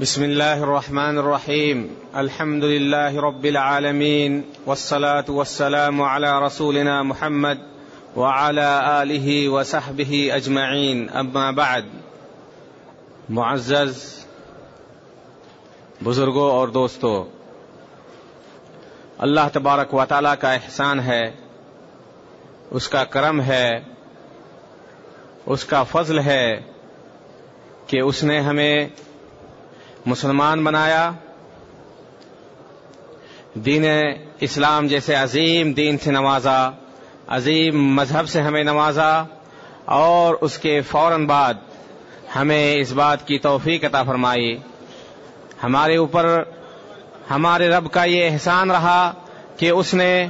بسم الله الرحمن الرحيم. الحمد لله رب العالمين. والصلاه والسلام على رسولنا محمد وعلى اله وصحبه اجمعين اما بعد. معزز، بزرگوں اور دوستوں، اللہ تبارک و تعالی کا احسان ہے، اس کا کرم ہے، اس کا فضل ہے کہ اس نے ہمیں مسلمان بنایا۔ دین اسلام جیسے عظیم دین سے نوازا، عظیم مذہب سے ہمیں نوازا، اور اس کے فوراً بعد ہمیں اس بات کی توفیق عطا فرمائی۔ ہمارے اوپر، ہمارے رب کا یہ احسان رہا کہ اس نے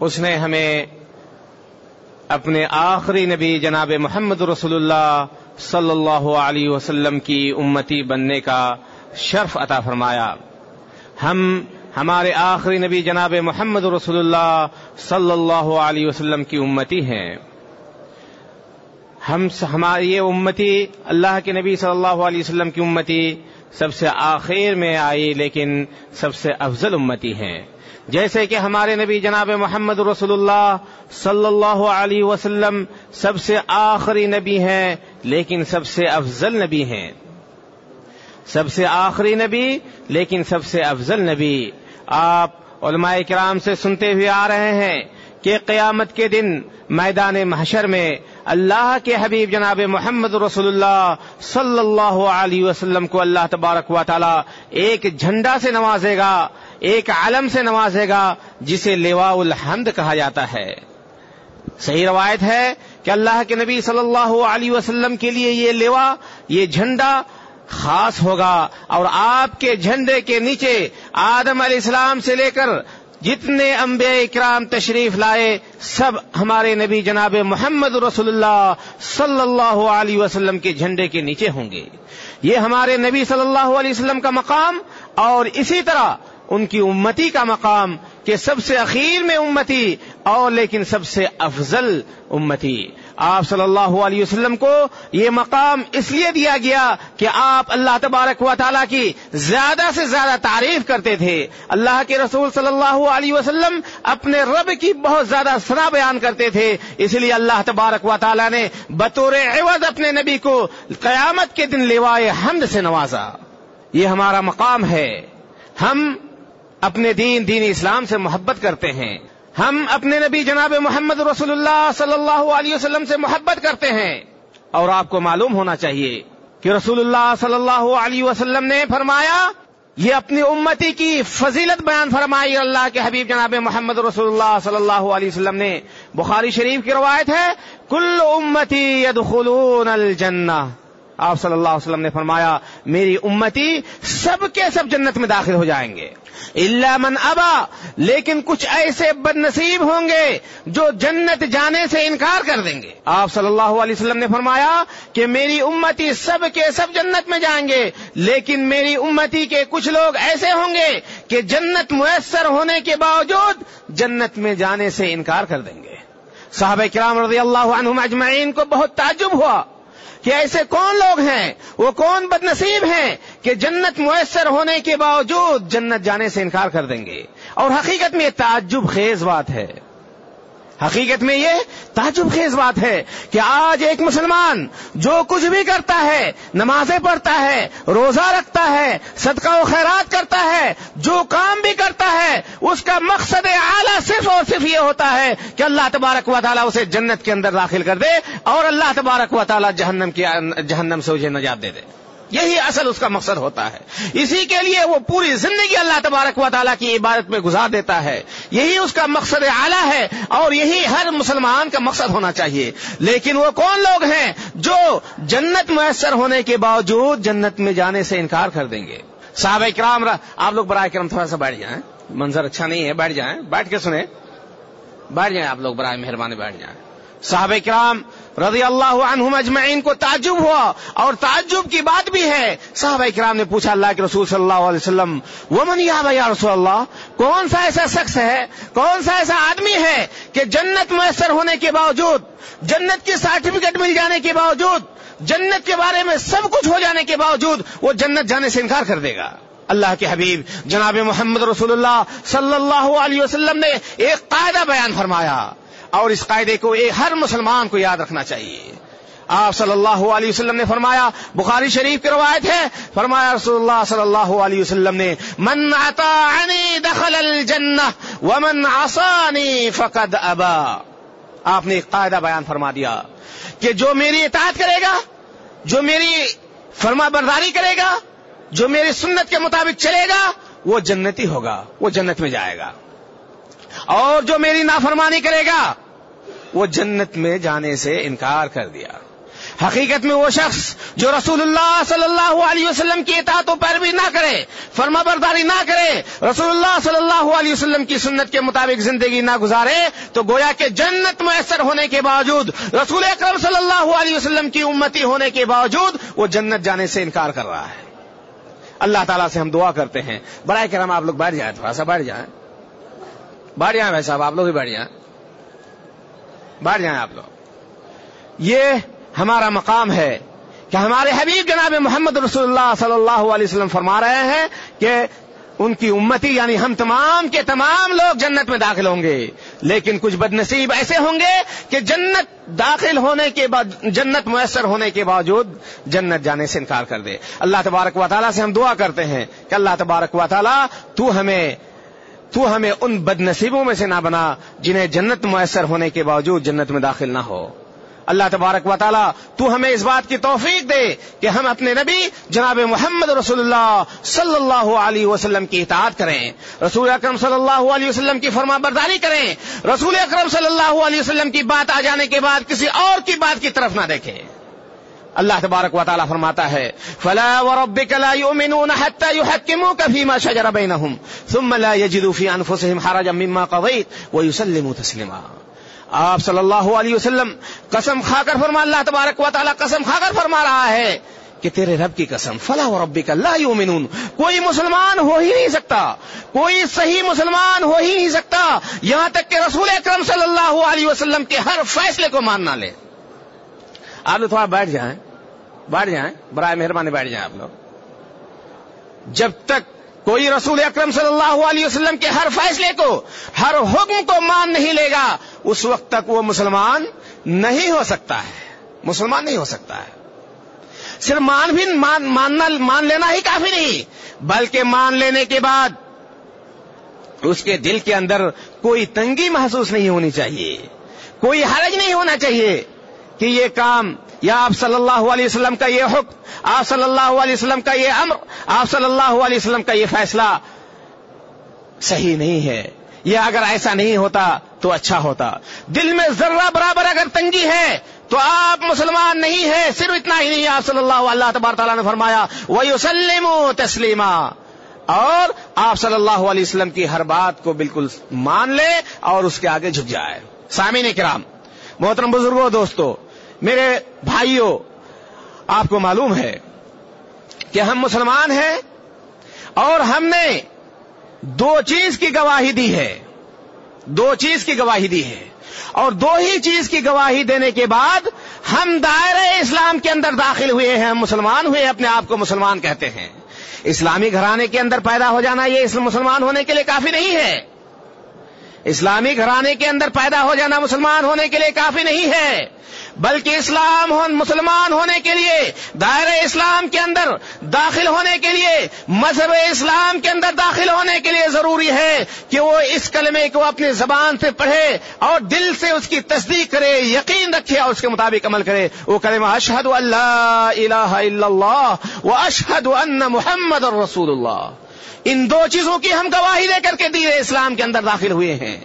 اس نے ہمیں اپنے آخری نبی جناب محمد رسول اللہ صلی اللہ علیہ وسلم کی امتی بننے کا شرف عطا فرمایا۔ ہم ہمارے آخری نبی جناب محمد رسول اللہ صلی اللہ علیہ وسلم کی امتی ہیں۔ ہم ہماری یہ امتی اللہ کے نبی صلی اللہ علیہ وسلم کی امتی سب سے آخر میں آئی لیکن سب سے افضل امتی ہیں۔ جیسے کہ ہمارے نبی جناب محمد رسول اللہ صلی اللہ علیہ وسلم سب سے آخری نبی ہیں، لیکن سب سے افضل نبی ہیں۔ سب سے آخری نبی، لیکن سب سے افضل نبی۔ آپ علماء کرام سے سنتے ہوئے آ رہے ہیں کہ قیامت کے دن میدان محشر میں اللہ کے حبیب جناب محمد رسول اللہ صلی اللہ علیہ وسلم کو اللہ تبارک و تعالی ایک جھنڈا سے نوازے گا، ایک عالم سے نوازے گا، جسے لیوا الحمد کہا جاتا ہے۔ صحیح روایت ہے کہ اللہ کے نبی صلی اللہ علیہ وسلم کے لیے یہ لیوا یہ جھنڈا خاص ہوگا اور آپ کے جھنڈے کے نیچے آدم علیہ السلام سے لے کر جتنے انبیاء اکرام تشریف لائے، سب ہمارے نبی جناب محمد رسول اللہ صلی اللہ علیہ وسلم کے جھنڈے کے نیچے ہوں گے۔ یہ ہمارے نبی صلی اللہ علیہ وسلم کا مقام اور اسی طرح ان کی امتی کا مقام کہ سب سے اخیر میں امتی اور لیکن سب سے افضل امتی۔ آپ صلی اللہ علیہ وسلم کو یہ مقام اس لیے دیا گیا کہ آپ اللہ تبارک و تعالیٰ کی زیادہ سے زیادہ تعریف کرتے تھے۔ اللہ کے رسول صلی اللہ علیہ وسلم اپنے رب کی بہت زیادہ سنا بیان کرتے تھے۔ اس لیے اللہ تبارک و تعالیٰ نے بطور عوض اپنے نبی کو قیامت کے دن لیوائے حمد سے نوازا۔ یہ ہمارا مقام ہے۔ ہم اپنے دین دین اسلام سے محبت کرتے ہیں۔ ہم اپنے نبی جناب محمد رسول اللہ صلی اللہ علیہ وسلم سے محبت کرتے ہیں اور آپ کو معلوم ہونا چاہیے کہ رسول اللہ صلی اللہ علیہ وسلم نے فرمایا، یہ اپنی امتی کی فضیلت بیان فرمائی، اللہ کے حبیب جناب محمد رسول اللہ صلی اللہ علیہ وسلم نے۔ بخاری شریف کی روایت ہے، کل امتی يدخلون الجنہ۔ آپ صلی اللہ علیہ وسلم نے فرمایا، میری امتی سب کے سب جنت میں داخل ہو جائیں گے۔ اللہ من ابا، لیکن کچھ ایسے بد نصیب ہوں گے جو جنت جانے سے انکار کر دیں گے۔ آپ صلی اللہ علیہ وسلم نے فرمایا کہ میری امتی سب کے سب جنت میں جائیں گے، لیکن میری امتی کے کچھ لوگ ایسے ہوں گے کہ جنت میسر ہونے کے باوجود جنت میں جانے سے انکار کر دیں گے۔ صحابہ کرام رضی اللہ عنہم اجمعین کو بہت تعجب ہوا۔ کہ ایسے کون لوگ ہیں؟ وہ کون بد نصیب ہیں کہ جنت میسر ہونے کے باوجود جنت جانے سے انکار کر دیں گے؟ اور حقیقت میں یہ تعجب خیز بات ہے۔ حقیقت میں یہ تعجب خیز بات ہے کہ آج ایک مسلمان جو کچھ بھی کرتا ہے، نمازیں پڑھتا ہے، روزہ رکھتا ہے، صدقہ و خیرات کرتا ہے، جو کام بھی کرتا ہے، اس کا مقصد اعلیٰ صرف اور صرف یہ ہوتا ہے کہ اللہ تبارک و تعالیٰ اسے جنت کے اندر داخل کر دے اور اللہ تبارک و تعالیٰ جہنم کی جہنم سے اسے نجات دے دے۔ یہی اصل اس کا مقصد ہوتا ہے۔ اسی کے لیے وہ پوری زندگی اللہ تبارک و تعالیٰ کی عبادت میں گزار دیتا ہے۔ یہی اس کا مقصد اعلیٰ ہے اور یہی ہر مسلمان کا مقصد ہونا چاہیے۔ لیکن وہ کون لوگ ہیں جو جنت میسر ہونے کے باوجود جنت میں جانے سے انکار کر دیں گے؟ صحابہ کرام آپ لوگ برائے کرم تھوڑا سا بیٹھ جائیں۔ منظر اچھا نہیں ہے، بیٹھ جائیں۔ بیٹھ کے سنیں۔ بیٹھ جائیں آپ لوگ برائے مہربانی بیٹھ جائیں۔ صحابہ کرام رضی اللہ عنہم اجمعین کو تعجب ہوا اور تعجب کی بات بھی ہے۔ صحابہ کرام نے پوچھا اللہ کے رسول صلی اللہ علیہ وسلم وہ من یا رسول اللہ، کون سا ایسا شخص ہے، کون سا ایسا آدمی ہے کہ جنت میسر ہونے کے باوجود، جنت کی سرٹیفکیٹ مل جانے کے باوجود، جنت کے بارے میں سب کچھ ہو جانے کے باوجود وہ جنت جانے سے انکار کر دے گا؟ اللہ کے حبیب، جناب محمد رسول اللہ صلی اللہ علیہ وسلم نے ایک قاعدہ بیان فرمایا۔ اور اس قاعدے کو ہر مسلمان کو یاد رکھنا چاہیے۔ آپ صلی اللہ علیہ وسلم نے فرمایا، بخاری شریف کی روایت ہے، فرمایا رسول اللہ صلی اللہ علیہ وسلم نے، من اطاعنی دخل الجنہ ومن عصانی فقد ابا. آپ نے ایک قاعدہ بیان فرما دیا کہ جو میری اطاعت کرے گا، جو میری فرما برداری کرے گا، جو میری سنت کے مطابق چلے گا، وہ جنتی ہوگا، وہ جنت میں جائے گا۔ اور جو میری نافرمانی کرے گا، وہ جنت میں جانے سے انکار کر دیا۔ حقیقت میں وہ شخص جو رسول اللہ صلی اللہ علیہ وسلم کی اطاعت و پیروی نہ کرے، فرما برداری نہ کرے رسول اللہ صلی اللہ علیہ وسلم کی سنت کے مطابق زندگی نہ گزارے، تو گویا کہ جنت میسر ہونے کے باوجود، رسول اکرم صلی اللہ علیہ وسلم کی امتی ہونے کے باوجود، وہ جنت جانے سے انکار کر رہا ہے۔ اللہ تعالیٰ سے ہم دعا کرتے ہیں۔ برائے کرم آپ لوگ بیٹھ جائیں، تھوڑا سا بیٹھ جائیں۔ بیٹھ جائیں بھائی صاحب، آپ لوگ بھی بیٹھ جائیں۔ بیٹھ جائیں آپ لوگ۔ یہ ہمارا مقام ہے کہ ہمارے حبیب جناب محمد رسول اللہ صلی اللہ علیہ وسلم فرما رہے ہیں کہ ان کی امتی یعنی ہم تمام کے تمام لوگ جنت میں داخل ہوں گے۔ لیکن کچھ بد نصیب ایسے ہوں گے کہ جنت داخل ہونے کے بعد، جنت میسر ہونے کے باوجود جنت جانے سے انکار کر دے۔ اللہ تبارک و تعالیٰ سے ہم دعا کرتے ہیں کہ اللہ تبارک و تعالیٰ تو ہمیں تو ہمیں ان بد نصیبوں میں سے نہ بنا جنہیں جنت میسر ہونے کے باوجود جنت میں داخل نہ ہو۔ اللہ تبارک و تعالیٰ تو ہمیں اس بات کی توفیق دے کہ ہم اپنے نبی جناب محمد رسول اللہ صلی اللہ علیہ وسلم کی اطاعت کریں۔ رسول اکرم صلی اللہ علیہ وسلم کی فرما برداری کریں۔ رسول اکرم صلی اللہ علیہ وسلم کی بات آ جانے کے بعد کسی اور کی بات کی طرف نہ دیکھیں۔ اللہ تبارک و تعالیٰ فرماتا ہے، فلا وربك لا يؤمنون حتى يحكموك فيما شجر بينهم، ثم لا يجدوا في انفسهم حرجا مما قضيت ويسلموا تسليما۔ آپ صلی اللہ علیہ وسلم قسم کھا کر فرما، اللہ تبارک و تعالیٰ قسم کھا کر فرما رہا ہے کہ تیرے رب کی قسم فلاح و ربی کا اللہ یومنون کوئی مسلمان ہو ہی نہیں سکتا، کوئی صحیح مسلمان ہو ہی نہیں سکتا، یہاں تک کہ رسول اکرم صلی اللہ علیہ وسلم کے ہر فیصلے کو مان نہ لے۔ آپ تھوڑا بیٹھ جائیں۔ بیٹھ جائیں، برائے مہربانی بیٹھ جائیں آپ لوگ۔ جب تک کوئی رسول اکرم صلی اللہ علیہ وسلم کے ہر فیصلے کو، ہر حکم کو مان نہیں لے گا، اس وقت تک وہ مسلمان نہیں ہو سکتا ہے۔ مسلمان نہیں ہو سکتا ہے۔ صرف مان بھی، مان، ماننا، مان لینا ہی کافی نہیں، بلکہ مان لینے کے بعد اس کے دل کے اندر کوئی تنگی محسوس نہیں ہونی چاہیے، کوئی حرج نہیں ہونا چاہیے۔ کہ یہ کام یا آپ صلی اللہ علیہ وسلم کا یہ حکم، آپ صلی اللہ علیہ وسلم کا یہ امر، آپ صلی اللہ علیہ وسلم کا یہ فیصلہ صحیح نہیں ہے یہ اگر ایسا نہیں ہوتا تو اچھا ہوتا۔ دل میں ذرہ برابر اگر تنگی ہے تو آپ مسلمان نہیں ہے صرف اتنا ہی نہیں۔ آپ صلی اللہ علیہ تبار تعالیٰ نے فرمایا وہ سلیم تسلیمہ اور آپ صلی اللہ علیہ وسلم کی ہر بات کو بالکل مان لے اور اس کے آگے جھک جائے۔ سامعین کرام، محترم بزرگوں دوستو میرے بھائیوں آپ کو معلوم ہے کہ ہم مسلمان ہیں اور ہم نے دو چیز کی گواہی دی ہے۔ دو چیز کی گواہی دی ہے۔ اور دو ہی چیز کی گواہی دینے کے بعد ہم دائرہ اسلام کے اندر داخل ہوئے ہیں، ہم مسلمان ہوئے اپنے آپ کو مسلمان کہتے ہیں۔ اسلامی گھرانے کے اندر پیدا ہو جانا یہ مسلمان ہونے کے لیے کافی نہیں ہے۔ اسلامی گھرانے کے اندر پیدا ہو جانا مسلمان ہونے کے لیے کافی نہیں ہے۔ بلکہ اسلام مسلمان ہونے کے لیے، دائرہ اسلام کے اندر داخل ہونے کے لیے، مذہب اسلام کے اندر داخل ہونے کے لیے ضروری ہے کہ وہ اس کلمے کو اپنی زبان سے پڑھے اور دل سے اس کی تصدیق کرے، یقین رکھے اور اس کے مطابق عمل کرے۔ وہ کلمہ اشہد اللہ الہ الا اللہ وہ اشہد ان محمد اور رسول اللہ ان دو چیزوں کی ہم گواہی دے کر کے دیے اسلام کے اندر داخل ہوئے ہیں۔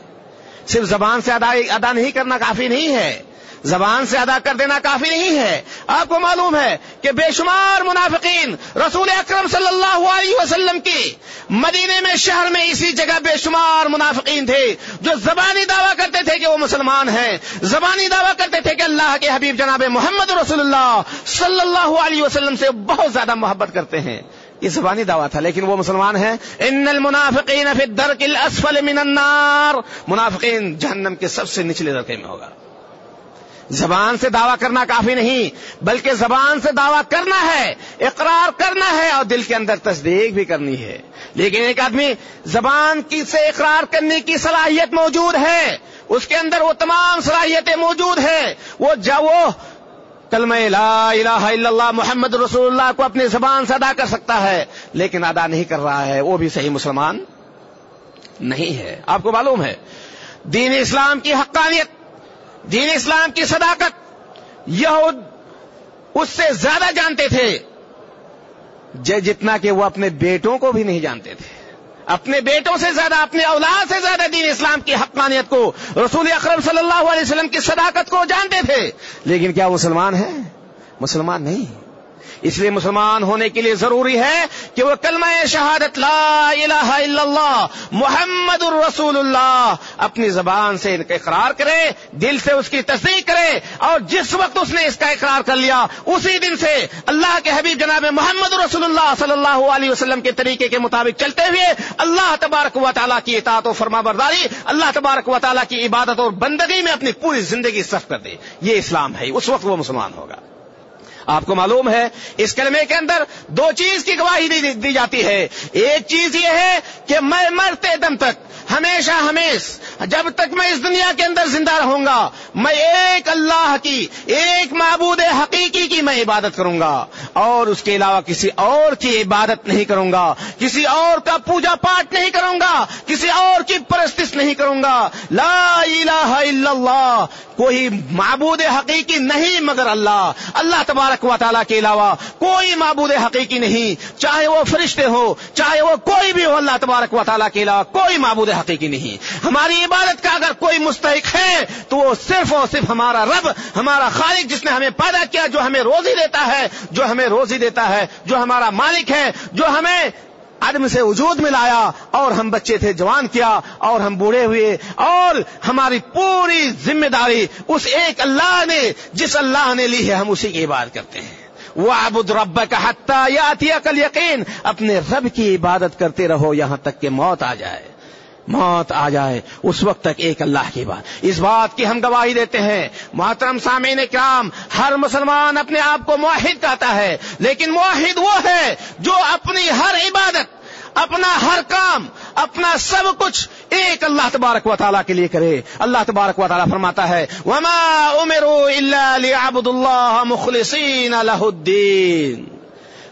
صرف زبان سے ادا نہیں کرنا کافی نہیں ہے۔ زبان سے ادا کر دینا کافی نہیں ہے۔ آپ کو معلوم ہے کہ بے شمار منافقین رسول اکرم صلی اللہ علیہ وسلم کی مدینے میں شہر میں اسی جگہ بے شمار منافقین تھے جو زبانی دعویٰ کرتے تھے کہ وہ مسلمان ہیں۔ زبانی دعویٰ کرتے تھے کہ اللہ کے حبیب جناب محمد رسول اللہ صلی اللہ علیہ وسلم سے بہت زیادہ محبت کرتے ہیں۔ یہ زبانی دعویٰ تھا، لیکن وہ مسلمان ہیں۔ ان المنافقین فی الدرک الاسفل من النار۔ منافقین جہنم کے سب سے نچلے درکے میں ہوگا۔ زبان سے دعویٰ کرنا کافی نہیں، بلکہ زبان سے دعویٰ کرنا ہے، اقرار کرنا ہے اور دل کے اندر تصدیق بھی کرنی ہے۔ لیکن ایک آدمی زبان کی سے اقرار کرنے کی صلاحیت موجود ہے، اس کے اندر وہ تمام صلاحیتیں موجود ہیں۔ وہ جا وہ کلمہ لا الہ الا اللہ محمد رسول اللہ کو اپنی زبان سے ادا کر سکتا ہے، لیکن ادا نہیں کر رہا ہے، وہ بھی صحیح مسلمان نہیں ہے۔ آپ کو معلوم ہے، دین اسلام کی حقانیت دین اسلام کی صداقت۔ یہود اس سے زیادہ جانتے تھے۔ جتنا کہ وہ اپنے بیٹوں کو بھی نہیں جانتے تھے۔ اپنے بیٹوں سے زیادہ، اپنے اولاد سے زیادہ دین اسلام کی حقانیت کو، رسول اکرم صلی اللہ علیہ وسلم کی صداقت کو جانتے تھے۔ لیکن کیا مسلمان ہیں؟ مسلمان نہیں۔ اس لیے مسلمان ہونے کے لیے ضروری ہے کہ وہ کلمہ شہادت لا الہ الا اللہ، محمد الرسول اللہ اپنی زبان سے ان کا اقرار کرے، دل سے اس کی تصدیق کرے اور جس وقت اس نے اس کا اقرار کر لیا، اسی دن سے اللہ کے حبیب جناب محمد رسول اللہ صلی اللہ علیہ وسلم کے طریقے کے مطابق چلتے ہوئے اللہ تبارک و تعالیٰ کی اطاعت و فرما برداری، اللہ تبارک و تعالیٰ کی عبادت اور بندگی میں اپنی پوری زندگی صرف کر دے۔ یہ اسلام ہے، اس وقت وہ مسلمان ہوگا۔ آپ کو معلوم ہے، اس کلمے کے اندر دو چیز کی گواہی دی جاتی ہے۔ ایک چیز یہ ہے کہ میں مرتے دم تک، ہمیشہ ہمیش، جب تک میں اس دنیا کے اندر زندہ رہوں گا، میں ایک اللہ کی، ایک معبود حقیقی کی میں عبادت کروں گا۔ اور اس کے علاوہ کسی اور کی عبادت نہیں کروں گا، کسی اور کا پوجا پاٹ نہیں کروں گا، کسی اور کی پرستش نہیں کروں گا۔ لا الہ الا اللہ، کوئی معبود حقیقی نہیں مگر اللہ۔ اللہ تبارک و تعالیٰ کے علاوہ کوئی معبود حقیقی نہیں۔ چاہے وہ فرشتے ہو، چاہے وہ کوئی بھی ہو، اللہ تبارک و تعالیٰ کے علاوہ کوئی معبود حقیقی نہیں۔ ہماری عبادت کا اگر کوئی مستحق ہے، تو وہ صرف اور صرف ہمارا رب، ہمارا خالق جس نے ہمیں پیدا کیا، جو ہمیں روزی دیتا ہے، جو ہمیں روزی دیتا ہے، جو ہمارا مالک ہے، جو ہمیں عدم سے وجود میں لایا اور ہم بچے تھے، جوان کیا اور ہم بوڑھے ہوئے اور ہماری پوری ذمہ داری اس ایک اللہ نے، جس اللہ نے لی ہے، ہم اسی کی عبادت کرتے ہیں۔ وہ ابود رب کا حتہ یا کل یقین اپنے رب کی عبادت کرتے رہو، یہاں تک کہ موت آ جائے۔ موت آ جائے، اس وقت تک ایک اللہ کی بات۔ اس بات کی ہم گواہی دیتے ہیں۔ محترم سامعین کرام، ہر مسلمان اپنے آپ کو معاہد کہتا ہے، لیکن معاہد وہ ہے جو اپنی ہر عبادت اپنا ہر کام، اپنا سب کچھ ایک اللہ تبارک و تعالیٰ کے لیے کرے۔ اللہ تبارک و تعالیٰ فرماتا ہے، وما امروا الا ليعبدوا الله مخلصين له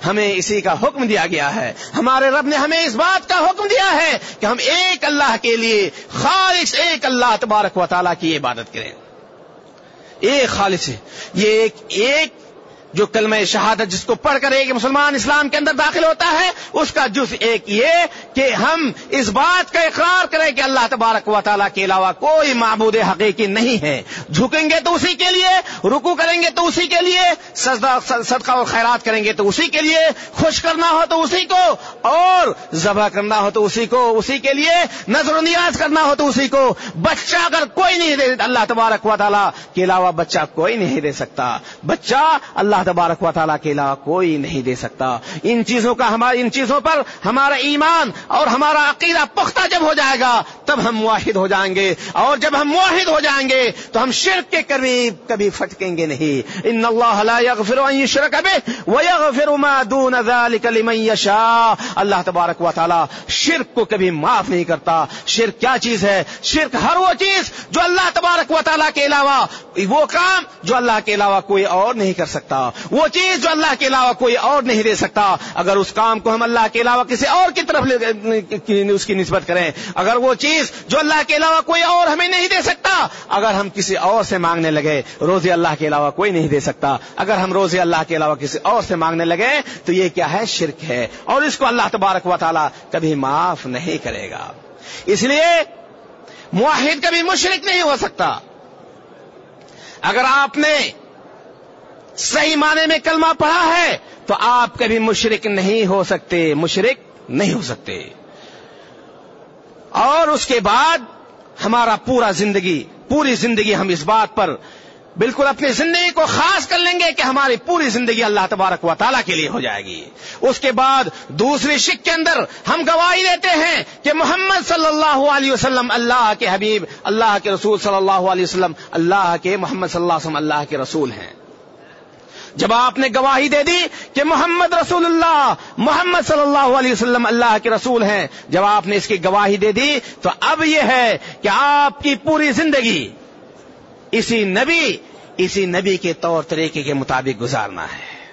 ہمیں اسی کا حکم دیا گیا ہے۔ ہمارے رب نے ہمیں اس بات کا حکم دیا ہے کہ ہم ایک اللہ کے لیے، خالص ایک اللہ تبارک و تعالیٰ کی عبادت کریں۔ ایک خالص یہ ایک ایک جو کلمہ شہادت جس کو پڑھ کر ایک مسلمان اسلام کے اندر داخل ہوتا ہے، اس کا جز ایک یہ کہ ہم اس بات کا اقرار کریں کہ اللہ تبارک و تعالیٰ کے علاوہ کوئی معبود حقیقی نہیں ہے۔ جھکیں گے تو اسی کے لیے، رکو کریں گے تو اسی کے لیے صدقہ اور خیرات کریں گے تو اسی کے لیے، خوش کرنا ہو تو اسی کو، اور ذبح کرنا ہو تو اسی کو، اسی کے لیے، نظر و نیاز کرنا ہو تو اسی کو۔ بچہ اگر کوئی نہیں دے، اللہ تبارک و تعالیٰ کے علاوہ بچہ کوئی نہیں دے سکتا۔ بچہ اللہ تبارک و تعالیٰ کے علاوہ کوئی نہیں دے سکتا۔ ان چیزوں کا ہمارے ان چیزوں پر ہمارا ایمان اور ہمارا عقیدہ پختہ جب ہو جائے گا، تب ہم معاہد ہو جائیں گے۔ اور جب ہم معاہد ہو جائیں گے، تو ہم شرک کے قریب کبھی پھٹکیں گے نہیں۔ ان اللہ لا يغفر ان يشرك به ويغفر ما دون ذلك لمن يشاء اللہ تبارک و تعالیٰ شرک کو کبھی معاف نہیں کرتا۔ شرک کیا چیز ہے؟ شرک ہر وہ چیز جو اللہ تبارک و تعالیٰ کے علاوہ وہ کام جو اللہ کے علاوہ کوئی اور نہیں کر سکتا۔ وہ چیز جو اللہ کے علاوہ کوئی اور نہیں دے سکتا۔ اگر اس کام کو ہم اللہ کے علاوہ کسی اور کی طرف اس کی نسبت کریں، اگر وہ چیز جو اللہ کے علاوہ کوئی اور ہمیں نہیں دے سکتا، اگر ہم کسی اور سے مانگنے لگے روزی اللہ کے علاوہ کوئی نہیں دے سکتا۔ اگر ہم روزی اللہ کے علاوہ کسی اور سے مانگنے لگے، تو یہ کیا ہے؟ شرک ہے۔ اور اس کو اللہ تبارک و تعالیٰ کبھی معاف نہیں کرے گا۔ اس لیے معاہد کبھی مشرک نہیں ہو سکتا۔ اگر آپ نے صحیح معنی میں کلمہ پڑھا ہے تو آپ کبھی مشرق نہیں ہو سکتے مشرق نہیں ہو سکتے۔ اور اس کے بعد ہمارا پورا زندگی، پوری زندگی ہم اس بات پر بالکل اپنی زندگی کو خاص کر لیں گے کہ ہماری پوری زندگی اللہ تبارک و تعالیٰ کے لیے ہو جائے گی۔ اس کے بعد دوسری شک کے اندر ہم گواہی دیتے ہیں کہ محمد صلی اللہ علیہ وسلم اللہ کے حبیب، اللہ کے رسول صلی اللہ علیہ وسلم، اللہ کے محمد صلی اللہ علیہ وسلم اللہ کے رسول ہیں۔ جب آپ نے گواہی دے دی کہ محمد رسول اللہ، محمد صلی اللہ علیہ وسلم اللہ کے رسول ہیں، جب آپ نے اس کی گواہی دے دی تو اب یہ ہے کہ آپ کی پوری زندگی اسی نبی اسی نبی کے طور طریقے کے مطابق گزارنا ہے۔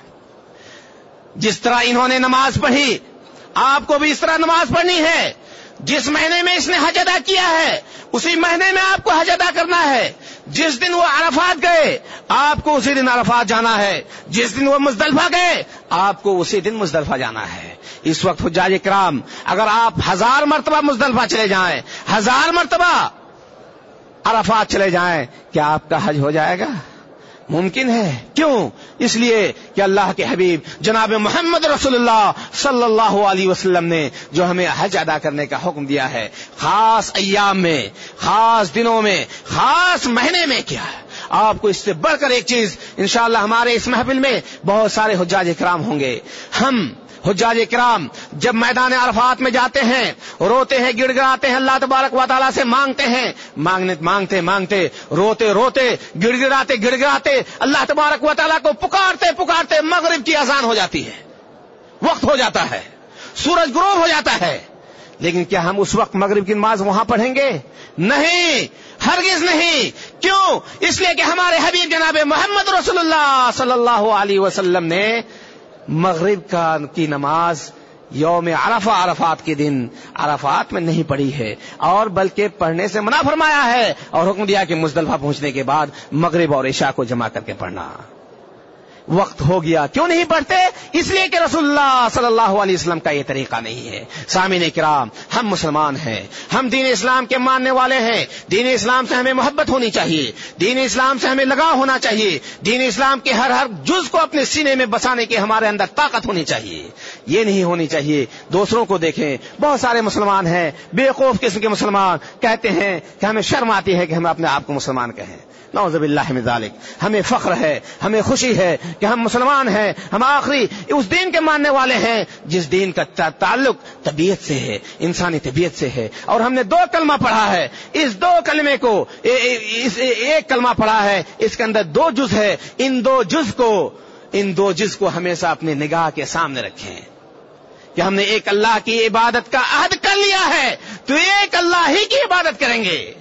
جس طرح انہوں نے نماز پڑھی، آپ کو بھی اس طرح نماز پڑھنی ہے۔ جس مہینے میں اس نے حج ادا کیا ہے، اسی مہینے میں آپ کو حج ادا کرنا ہے۔ جس دن وہ عرفات گئے، آپ کو اسی دن عرفات جانا ہے۔ جس دن وہ مزدلفہ گئے، آپ کو اسی دن مزدلفہ جانا ہے۔ اس وقت حجاج کرام اگر آپ ہزار مرتبہ مزدلفہ چلے جائیں، ہزار مرتبہ عرفات چلے جائیں، کیا آپ کا حج ہو جائے گا؟ ممکن ہے؟ کیوں؟ اس لیے کہ اللہ کے حبیب جناب محمد رسول اللہ صلی اللہ علیہ وسلم نے جو ہمیں حج ادا کرنے کا حکم دیا ہے، خاص ایام میں، خاص دنوں میں، خاص مہینے میں کیا ہے؟ آپ کو اس سے بڑھ کر ایک چیز انشاءاللہ ہمارے اس محفل میں بہت سارے حجاج کرام ہوں گے۔ ہم حجاج کرام، جب میدان عرفات میں جاتے ہیں، روتے ہیں گڑ گڑاتے ہیں، اللہ تبارک و تعالیٰ سے مانگتے ہیں، مانگنے، مانگتے مانگتے، روتے روتے گڑ گڑاتے گڑ گڑاتے اللہ تبارک و تعالیٰ کو پکارتے پکارتے، مغرب کی آزان ہو جاتی ہے۔ وقت ہو جاتا ہے، سورج گروب ہو جاتا ہے۔ لیکن کیا ہم اس وقت مغرب کی نماز وہاں پڑھیں گے؟ نہیں، ہرگز نہیں۔ کیوں؟ اس لیے کہ ہمارے حبیب جناب محمد رسول اللہ صلی اللہ علیہ وسلم نے مغرب کا کی نماز یوم عرفہ، عرفات کے دن عرفات میں نہیں پڑھی ہے۔ اور بلکہ پڑھنے سے منع فرمایا ہے اور حکم دیا کہ مزدلفہ پہنچنے کے بعد مغرب اور عشاء کو جمع کر کے پڑھنا۔ وقت ہو گیا۔ کیوں نہیں پڑھتے؟ اس لیے کہ رسول اللہ صلی اللہ علیہ وسلم کا یہ طریقہ نہیں ہے۔ سامعین کرام، ہم مسلمان ہیں۔ ہم دین اسلام کے ماننے والے ہیں۔ دین اسلام سے ہمیں محبت ہونی چاہیے۔ دین اسلام سے ہمیں لگاؤ ہونا چاہیے۔ دین اسلام کے ہر ہر جز کو اپنے سینے میں بسانے کی ہمارے اندر طاقت ہونی چاہیے۔ یہ نہیں ہونی چاہیے۔ دوسروں کو دیکھیں۔ بہت سارے مسلمان ہیں۔ بے خوف قسم کے مسلمان کہتے ہیں کہ ہمیں شرم آتی ہے کہ ہم اپنے آپ کو مسلمان کہیں۔ نوز باللہ من ذالک۔ ہمیں فخر ہے، ہمیں خوشی ہے کہ ہم مسلمان ہیں، ہم آخری اس دین کے ماننے والے ہیں جس دین کا تعلق طبیعت سے ہے، انسانی طبیعت سے ہے۔ اور ہم نے دو کلمہ پڑھا ہے۔ اس دو کلمے کو ایک کلمہ پڑھا ہے، اس کے اندر دو جز ہے۔ ان دو جز کو، ان دو جز کو ہمیشہ اپنے نگاہ کے سامنے رکھیں۔ کہ ہم نے ایک اللہ کی عبادت کا عہد کر لیا ہے، تو ایک اللہ ہی کی عبادت کریں گے۔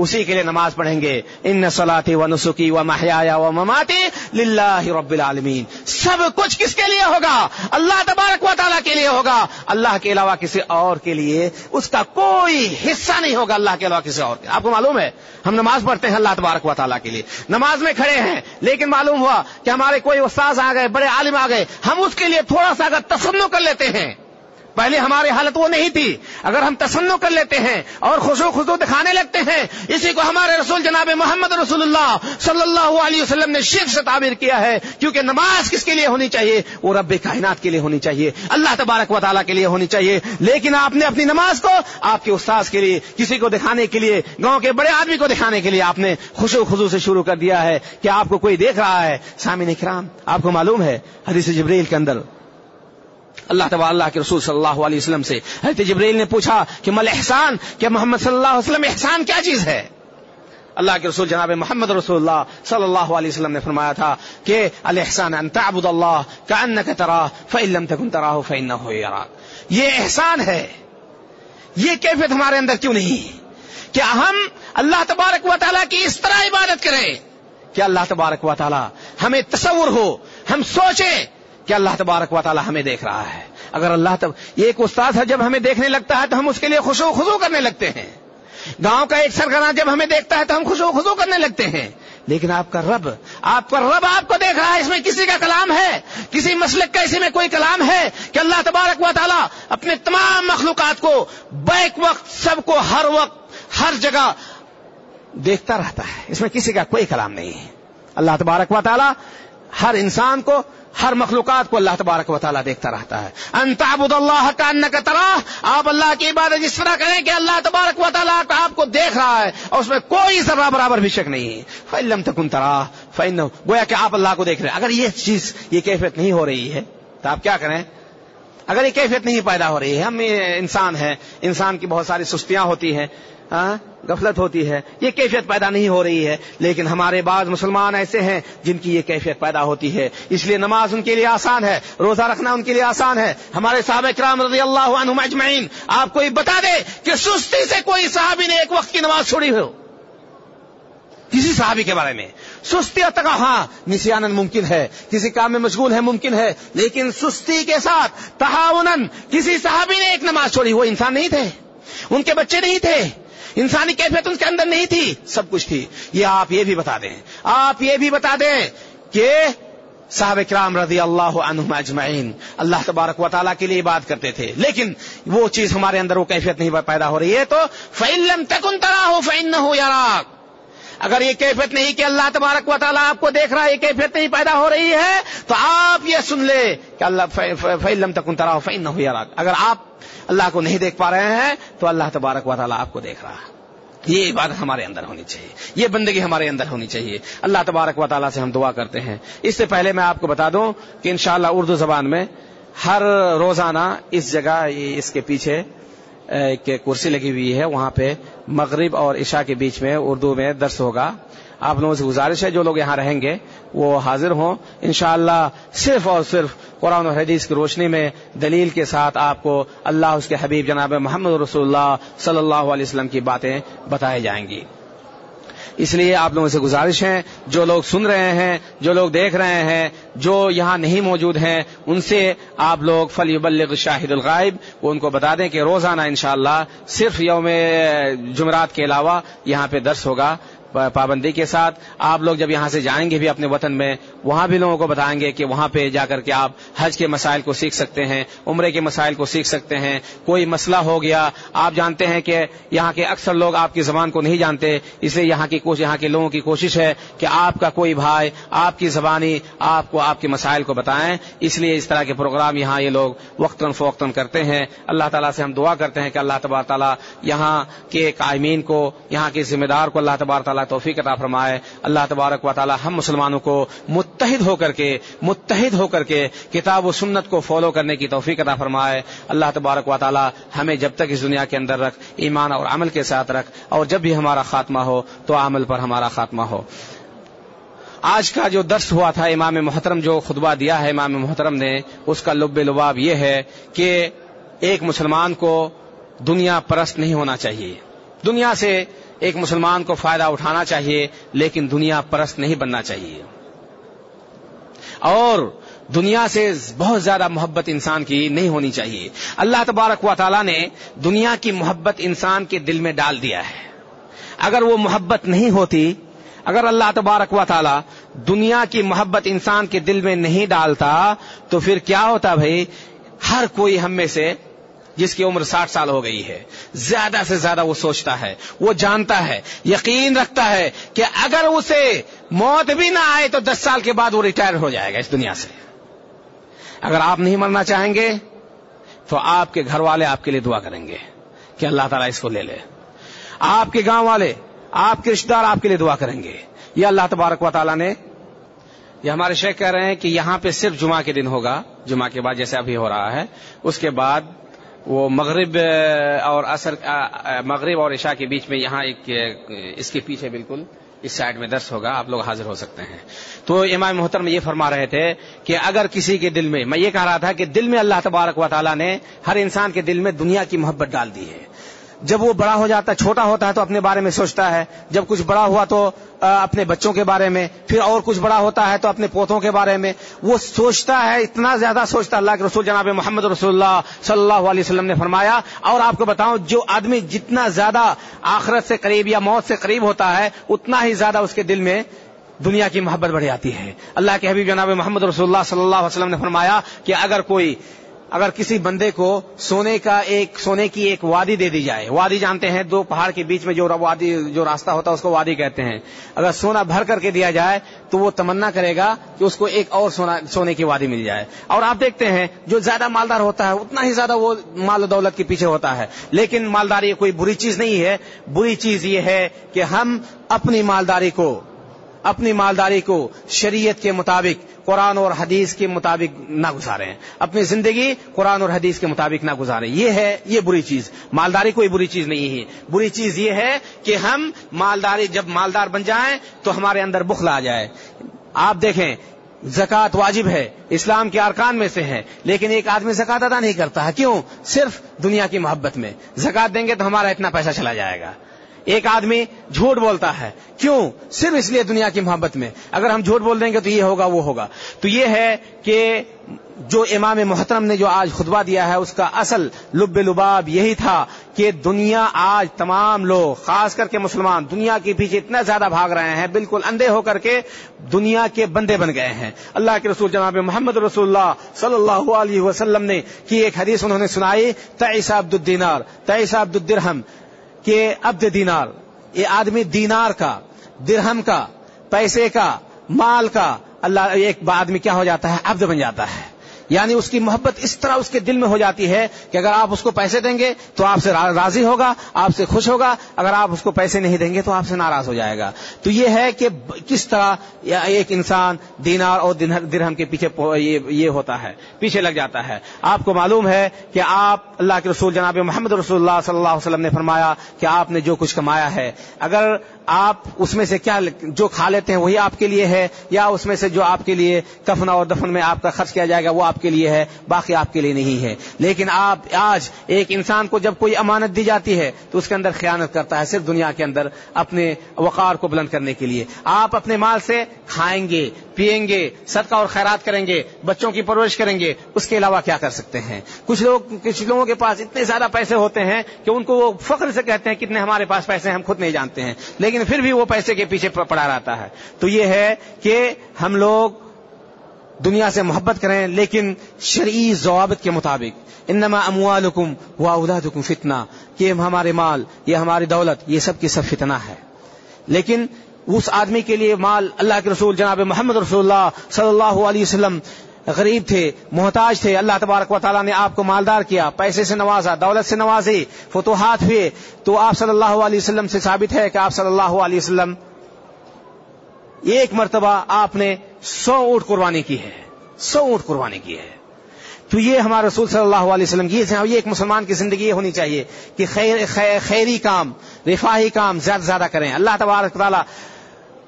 اسی کے لیے نماز پڑھیں گے۔ ان سلاتی و نسخی و محیا و مماتی للہ رب العالمین سب کچھ کس کے لیے ہوگا؟ اللہ تبارک و تعالیٰ کے لیے ہوگا۔ اللہ کے علاوہ کسی اور کے لیے اس کا کوئی حصہ نہیں ہوگا اللہ کے علاوہ کسی اور کے۔ آپ کو معلوم ہے؟ ہم نماز پڑھتے ہیں اللہ تبارک و تعالیٰ کے لیے۔ نماز میں کھڑے ہیں، لیکن معلوم ہوا کہ ہمارے کوئی استاذ آ گئے، بڑے عالم آ گئے۔ ہم اس کے لیے تھوڑا سا اگر تصنع کر لیتے ہیں۔ پہلے ہماری حالت وہ نہیں تھی۔ اگر ہم تسنو کر لیتے ہیں اور خوشو خزو دکھانے لگتے ہیں، اسی کو ہمارے رسول جناب محمد رسول اللہ صلی اللہ علیہ وسلم نے شرک سے تعبیر کیا ہے۔ کیونکہ نماز کس کے لیے ہونی چاہیے؟ وہ رب کائنات کے لیے ہونی چاہیے۔ اللہ تبارک و تعالیٰ کے لیے ہونی چاہیے۔ لیکن آپ نے اپنی نماز کو آپ کے استاذ کے لیے، کسی کو دکھانے کے لیے، گاؤں کے بڑے آدمی کو دکھانے کے لیے آپ نے خوشو خزو سے شروع کر دیا ہے کہ آپ کو کوئی دیکھ رہا ہے۔ سامع کرام، آپ کو معلوم ہے، حدیث جبریل کے اندر اللہ تبار اللہ کے رسول صلی اللہ علیہ وسلم سے۔ حضرت جبریل نے پوچھا کہ مل احسان کیا محمد صلی اللہ علیہ وسلم احسان کیا چیز ہے؟ اللہ کے رسول جناب محمد رسول اللہ صلی اللہ علیہ وسلم نے فرمایا تھا کہ الحسان ان تعبد اللہ كانك تراه فان لم تكن تراه فانه يراك یہ احسان ہے۔ یہ کیفیت ہمارے اندر کیوں نہیں؟ کہ ہم اللہ تبارک و تعالیٰ کی اس طرح عبادت کریں۔ کہ اللہ تبارک و تعالیٰ ہمیں تصور ہو، ہم سوچیں کہ اللہ تبارک و تعالیٰ ہمیں دیکھ رہا ہے۔ اگر اللہ تب، یہ ایک استاد ہے، جب ہمیں دیکھنے لگتا ہے تو ہم اس کے لیے خوشو خزو کرنے لگتے ہیں۔ گاؤں کا ایک سرگنا جب ہمیں دیکھتا ہے تو ہم خوشو خزو کرنے لگتے ہیں۔ لیکن آپ کا رب، آپ کا رب آپ کو دیکھ رہا ہے، اس میں کسی کا کلام ہے، کسی مسلک کا اسی میں کوئی کلام ہے کہ اللہ تبارک و تعالیٰ اپنے تمام مخلوقات کو بیک وقت سب کو ہر وقت، ہر جگہ دیکھتا رہتا ہے۔ اس میں کسی کا کوئی کلام نہیں ہے۔ اللہ تبارک و تعالیٰ ہر انسان کو ہر مخلوقات کو اللہ تبارک و تعالیٰ دیکھتا رہتا ہے۔ انتابود اللہ کا ان کا طرح آپ اللہ کی عبادت جس طرح کریں کہ اللہ تبارک و تعالیٰ آپ کو دیکھ رہا ہے اور اس میں کوئی ذرہ برابر بھی شک نہیں ہے۔ فلم تکن طرح فین گویا کہ آپ اللہ کو دیکھ رہے ہیں۔ اگر یہ چیز یہ کیفیت نہیں ہو رہی ہے، تو آپ کیا کریں؟ اگر یہ کیفیت نہیں پیدا ہو رہی ہے، ہم انسان ہیں۔ انسان کی بہت ساری سستیاں ہوتی ہیں۔ ہاں؟ غفلت ہوتی ہے۔ یہ کیفیت پیدا نہیں ہو رہی ہے۔ لیکن ہمارے بعض مسلمان ایسے ہیں جن کی یہ کیفیت پیدا ہوتی ہے۔ اس لیے نماز ان کے لیے آسان ہے۔ روزہ رکھنا ان کے لیے آسان ہے۔ ہمارے صحابہ کرام رضی اللہ عنہ اجمعین، آپ کو بتا دے کہ سستی سے کوئی صحابی نے ایک وقت کی نماز چھوڑی ہو؟ کسی صحابی کے بارے میں۔ سستی اور تگا ہاں نسیان ممکن ہے۔ کسی کام میں مشغول ہے، ممکن ہے۔ لیکن سستی کے ساتھ تحاون کسی صحابی نے ایک نماز چھوڑی، وہ انسان نہیں تھے۔ ان کے بچے نہیں تھے۔ انسانی کیفیت ان کے اندر نہیں تھی، سب کچھ تھی۔ یہ آپ یہ بھی بتا دیں۔ آپ یہ بھی بتا دیں کہ صاحب کرام رضی اللہ عنہم اجمعین اللہ تبارک و تعالیٰ کے لیے بات کرتے تھے۔ لیکن وہ چیز ہمارے اندر وہ کیفیت نہیں پیدا ہو رہی ہے تو فعلم تکن ترا ہو فین ہو یار اگر یہ کیفیت نہیں کہ اللہ تبارک و تعالیٰ آپ کو دیکھ رہا ہے، یہ کیفیت نہیں پیدا ہو رہی ہے، تو آپ یہ سن لے کہ اللہ فعلم تکن ترا ہو فین ہو یار اگر آپ اللہ کو نہیں دیکھ پا رہے ہیں، تو اللہ تبارک و تعالیٰ آپ کو دیکھ رہا ہے۔ یہ عبادت ہمارے اندر ہونی چاہیے۔ یہ بندگی ہمارے اندر ہونی چاہیے۔ اللہ تبارک و تعالیٰ سے ہم دعا کرتے ہیں۔ اس سے پہلے میں آپ کو بتا دوں کہ انشاءاللہ اردو زبان میں ہر روزانہ اس جگہ، اس کے پیچھے ایک کرسی لگی ہوئی ہے۔ وہاں پہ مغرب اور عشاء کے بیچ میں اردو میں درس ہوگا۔ آپ لوگوں سے گزارش ہے، جو لوگ یہاں رہیں گے، وہ حاضر ہوں۔ انشاءاللہ صرف اور صرف قرآن و حدیث کی روشنی میں دلیل کے ساتھ آپ کو اللہ اس کے حبیب جناب محمد رسول اللہ صلی اللہ علیہ وسلم کی باتیں بتائی جائیں گی۔ اس لیے آپ لوگوں سے گزارش ہے، جو لوگ سن رہے ہیں، جو لوگ دیکھ رہے ہیں، جو یہاں نہیں موجود ہیں، ان سے آپ لوگ فلی ابلغ شاہد الغائب، وہ ان کو بتا دیں کہ روزانہ انشاءاللہ صرف یوم جمعرات کے علاوہ یہاں پہ درس ہوگا۔ پابندی کے ساتھ آپ لوگ جب یہاں سے جائیں گے بھی اپنے وطن میں، وہاں بھی لوگوں کو بتائیں گے کہ وہاں پہ جا کر کے آپ حج کے مسائل کو سیکھ سکتے ہیں، عمرے کے مسائل کو سیکھ سکتے ہیں، کوئی مسئلہ ہو گیا، آپ جانتے ہیں کہ یہاں کے اکثر لوگ آپ کی زبان کو نہیں جانتے، اس لیے یہاں کی یہاں کے لوگوں کی کوشش ہے کہ آپ کا کوئی بھائی، آپ کی زبانی آپ کو، آپ کے مسائل کو بتائیں۔ اس لیے اس طرح کے پروگرام یہاں یہ لوگ وقتاً فوقتاً کرتے ہیں۔ اللہ تعالیٰ سے ہم دعا کرتے ہیں کہ اللہ تبار تعالیٰ یہاں کے قائمین کو، یہاں کے ذمہ دار کو اللہ تبار تعالیٰ توفیق عطا فرمائے۔ اللہ تبارک و تعالی ہم مسلمانوں کو متحد ہو کر کے، متحد ہو کر کے کتاب و سنت کو فالو کرنے کی توفیق عطا فرمائے۔ اللہ تبارک و تعالی ہمیں جب تک اس دنیا کے اندر رکھ، ایمان اور عمل کے ساتھ رکھ۔ اور جب بھی ہمارا خاتمہ ہو تو عمل پر ہمارا خاتمہ ہو۔ آج کا جو درس ہوا تھا امام محترم جو خطبہ دیا ہے امام محترم نے، اس کا لب لباب یہ ہے کہ ایک مسلمان کو دنیا پرست نہیں ہونا چاہیے۔ دنیا سے ایک مسلمان کو فائدہ اٹھانا چاہیے، لیکن دنیا پرست نہیں بننا چاہیے۔ اور دنیا سے بہت زیادہ محبت انسان کی نہیں ہونی چاہیے۔ اللہ تبارک و تعالیٰ نے دنیا کی محبت انسان کے دل میں ڈال دیا ہے۔ اگر وہ محبت نہیں ہوتی، اگر اللہ تبارک و تعالیٰ دنیا کی محبت انسان کے دل میں نہیں ڈالتا، تو پھر کیا ہوتا بھائی؟ ہر کوئی ہم میں سے جس کی عمر ساٹھ سال ہو گئی ہے، زیادہ سے زیادہ وہ سوچتا ہے، وہ جانتا ہے، یقین رکھتا ہے کہ اگر اسے موت بھی نہ آئے تو دس سال کے بعد وہ ریٹائر ہو جائے گا اس دنیا سے۔ اگر آپ نہیں مرنا چاہیں گے تو آپ کے گھر والے آپ کے لیے دعا کریں گے کہ اللہ تعالیٰ اس کو لے لے۔ آپ کے گاؤں والے، آپ کے رشتے دار آپ کے لیے دعا کریں گے۔ یہ اللہ تبارک و تعالیٰ نے، یہ ہمارے شیخ کہہ رہے ہیں کہ یہاں پہ صرف جمعہ کے دن ہوگا۔ جمعہ کے بعد جیسے ابھی ہو رہا ہے، اس کے بعد وہ مغرب اور اثر مغرب اور عشاء کے بیچ میں یہاں ایک اس کے پیچھے بالکل اس سائڈ میں درس ہوگا، آپ لوگ حاضر ہو سکتے ہیں۔ تو امام محترم یہ فرما رہے تھے کہ اگر کسی کے دل میں میں یہ کہہ رہا تھا کہ دل میں اللہ تبارک و تعالیٰ نے ہر انسان کے دل میں دنیا کی محبت ڈال دی ہے۔ جب وہ بڑا ہو جاتا ہے، چھوٹا ہوتا ہے تو اپنے بارے میں سوچتا ہے۔ جب کچھ بڑا ہوا تو اپنے بچوں کے بارے میں، پھر اور کچھ بڑا ہوتا ہے تو اپنے پوتوں کے بارے میں۔ وہ سوچتا ہے، اتنا زیادہ سوچتا اللہ کے رسول جناب محمد رسول اللہ صلی اللہ علیہ وسلم نے فرمایا، اور آپ کو بتاؤں، جو آدمی جتنا زیادہ آخرت سے قریب یا موت سے قریب ہوتا ہے، اتنا ہی زیادہ اس کے دل میں دنیا کی محبت بڑھ جاتی ہے۔ اللہ کے حبیب جناب محمد رسول اللہ صلی اللہ علیہ وسلم نے فرمایا کہ اگر کوئی اگر کسی بندے کو سونے کا ایک سونے کی ایک وادی دے دی جائے، وادی جانتے ہیں، دو پہاڑ کے بیچ میں جو وادی جو راستہ ہوتا ہے، اس کو وادی کہتے ہیں۔ اگر سونا بھر کر کے دیا جائے، تو وہ تمنا کرے گا کہ اس کو ایک اور سونا سونے کی وادی مل جائے۔ اور آپ دیکھتے ہیں، جو زیادہ مالدار ہوتا ہے، اتنا ہی زیادہ وہ مال و دولت کے پیچھے ہوتا ہے۔ لیکن مالداری کوئی بری چیز نہیں ہے۔ بری چیز یہ ہے کہ ہم اپنی مالداری کو اپنی مالداری کو شریعت کے مطابق، قرآن اور حدیث کے مطابق نہ گزاریں۔ اپنی زندگی قرآن اور حدیث کے مطابق نہ گزاریں۔ یہ ہے، یہ بری چیز۔ مالداری کوئی بری چیز نہیں ہے۔ بری چیز یہ ہے کہ ہم مالداری، جب مالدار بن جائیں تو ہمارے اندر بخل آ جائے۔ آپ دیکھیں، زکوٰۃ واجب ہے۔ اسلام کے ارکان میں سے ہے۔ لیکن ایک آدمی زکات ادا نہیں کرتا ہے۔ کیوں؟ صرف دنیا کی محبت میں۔ زکات دیں گے تو ہمارا اتنا پیسہ چلا جائے گا۔ ایک آدمی جھوٹ بولتا ہے۔ کیوں؟ صرف اس لیے دنیا کی محبت میں۔ اگر ہم جھوٹ بول دیں گے تو یہ ہوگا، وہ ہوگا۔ تو یہ ہے کہ جو امام محترم نے جو آج خطبہ دیا ہے، اس کا اصل لب لباب یہی تھا کہ دنیا آج تمام لوگ، خاص کر کے مسلمان، دنیا کے پیچھے اتنا زیادہ بھاگ رہے ہیں، بالکل اندھے ہو کر کے دنیا کے بندے بن گئے ہیں۔ اللہ کے رسول جناب محمد رسول اللہ صلی اللہ علیہ وسلم نے کی ایک حدیث انہوں نے سنائی تعیسہ عبد الدینار تعیسہ عبد الدرہم۔ کہ عبد دینار، یہ آدمی دینار کا، درہم کا، پیسے کا، مال کا، اللہ ایک آدمی کیا ہو جاتا ہے؟ عبد بن جاتا ہے۔ یعنی اس کی محبت اس طرح اس کے دل میں ہو جاتی ہے کہ اگر آپ اس کو پیسے دیں گے تو آپ سے راضی ہوگا، آپ سے خوش ہوگا، اگر آپ اس کو پیسے نہیں دیں گے تو آپ سے ناراض ہو جائے گا۔ تو یہ ہے کہ کس طرح ایک انسان دینار اور درہم کے پیچھے یہ ہوتا ہے، پیچھے لگ جاتا ہے۔ آپ کو معلوم ہے کہ آپ اللہ کے رسول جناب محمد رسول اللہ صلی اللہ علیہ وسلم نے فرمایا کہ آپ نے جو کچھ کمایا ہے، اگر آپ اس میں سے کیا جو کھا لیتے ہیں وہی آپ کے لیے ہے یا اس میں سے جو آپ کے لیے کفنا اور دفن میں آپ کا خرچ کیا جائے گا وہ آپ کے لیے ہے، باقی آپ کے لیے نہیں ہے۔ لیکن آپ آج ایک انسان کو جب کوئی امانت دی جاتی ہے تو اس کے اندر خیانت کرتا ہے صرف دنیا کے اندر اپنے وقار کو بلند کرنے کے لیے۔ آپ اپنے مال سے کھائیں گے پیئیں گے، صدقہ اور خیرات کریں گے، بچوں کی پرورش کریں گے، اس کے علاوہ کیا کر سکتے ہیں؟ کچھ لوگ، کچھ لوگوں کے پاس اتنے زیادہ پیسے ہوتے ہیں کہ ان کو وہ فخر سے کہتے ہیں کتنے ہمارے پاس پیسے ہیں، ہم خود نہیں جانتے ہیں۔ لیکن پھر بھی وہ پیسے کے پیچھے پڑا رہتا ہے۔ تو یہ ہے کہ ہم لوگ دنیا سے محبت کریں، لیکن شرعی ضوابط کے مطابق۔ انما اموالکم و اولادکم فتنہ۔ کہ ہمارے مال، یہ ہماری دولت، یہ سب کی سب فتنہ ہے۔ لیکن اس آدمی کے لیے مال اللہ کے رسول جناب محمد رسول اللہ صلی اللہ علیہ وسلم غریب تھے، محتاج تھے۔ اللہ تبارک و تعالیٰ نے آپ کو مالدار کیا۔ پیسے سے نوازا، دولت سے نوازی، فتوحات ہوئے۔ تو آپ صلی اللہ علیہ وسلم سے ثابت ہے کہ آپ صلی اللہ علیہ وسلم ایک مرتبہ آپ نے سو اونٹ قربانی کی ہے۔ سو اونٹ قربانی کی ہے۔ تو یہ ہمارے رسول صلی اللہ علیہ وسلم یہ یہ ایک مسلمان کی زندگی یہ ہونی چاہیے کہ خیر، خیری کام رفاہی کام زیادہ زیادہ کریں۔ اللہ تبارک تعالیٰ